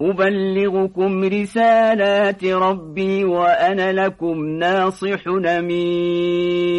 أبلغكم رسالات ربي وأنا لكم ناصح نمين